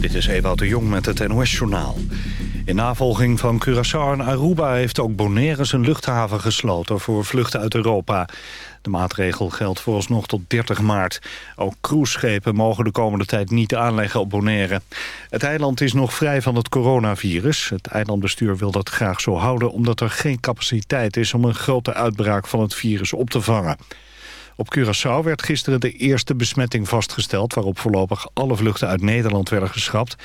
Dit is Ewout de Jong met het NOS-journaal. In navolging van Curaçao en Aruba heeft ook Bonaire zijn luchthaven gesloten voor vluchten uit Europa. De maatregel geldt vooralsnog tot 30 maart. Ook cruiseschepen mogen de komende tijd niet aanleggen op Bonaire. Het eiland is nog vrij van het coronavirus. Het eilandbestuur wil dat graag zo houden omdat er geen capaciteit is om een grote uitbraak van het virus op te vangen. Op Curaçao werd gisteren de eerste besmetting vastgesteld... waarop voorlopig alle vluchten uit Nederland werden geschrapt.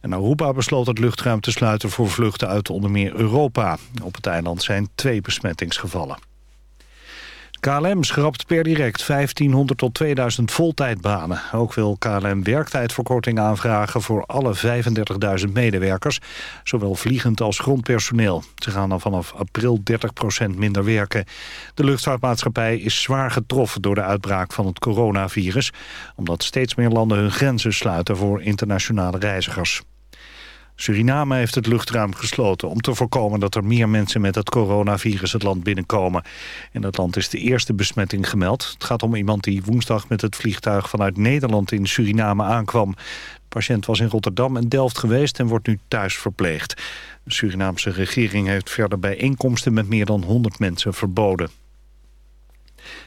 En Aruba besloot het luchtruim te sluiten voor vluchten uit onder meer Europa. Op het eiland zijn twee besmettingsgevallen. KLM schrapt per direct 1500 tot 2000 voltijdbanen. Ook wil KLM werktijdverkorting aanvragen voor alle 35.000 medewerkers, zowel vliegend als grondpersoneel. Ze gaan dan vanaf april 30% minder werken. De luchtvaartmaatschappij is zwaar getroffen door de uitbraak van het coronavirus, omdat steeds meer landen hun grenzen sluiten voor internationale reizigers. Suriname heeft het luchtruim gesloten om te voorkomen dat er meer mensen met het coronavirus het land binnenkomen. In dat land is de eerste besmetting gemeld. Het gaat om iemand die woensdag met het vliegtuig vanuit Nederland in Suriname aankwam. De patiënt was in Rotterdam en Delft geweest en wordt nu thuis verpleegd. De Surinaamse regering heeft verder bijeenkomsten met meer dan 100 mensen verboden.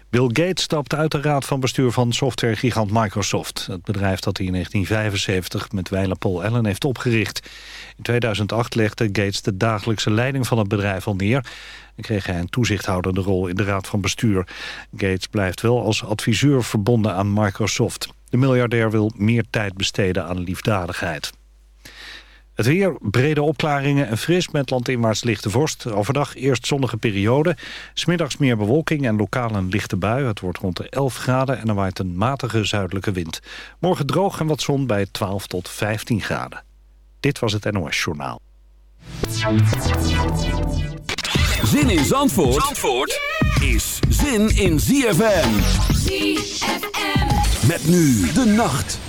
Bill Gates stapt uit de raad van bestuur van softwaregigant Microsoft. Het bedrijf dat hij in 1975 met wijle Paul Allen heeft opgericht. In 2008 legde Gates de dagelijkse leiding van het bedrijf al neer... en kreeg hij een toezichthoudende rol in de raad van bestuur. Gates blijft wel als adviseur verbonden aan Microsoft. De miljardair wil meer tijd besteden aan liefdadigheid. Het weer, brede opklaringen en fris met landinwaarts lichte vorst. Overdag eerst zonnige periode. Smiddags meer bewolking en lokaal een lichte bui. Het wordt rond de 11 graden en er waait een matige zuidelijke wind. Morgen droog en wat zon bij 12 tot 15 graden. Dit was het NOS Journaal. Zin in Zandvoort, Zandvoort is zin in ZFM. ZFM. Met nu de nacht.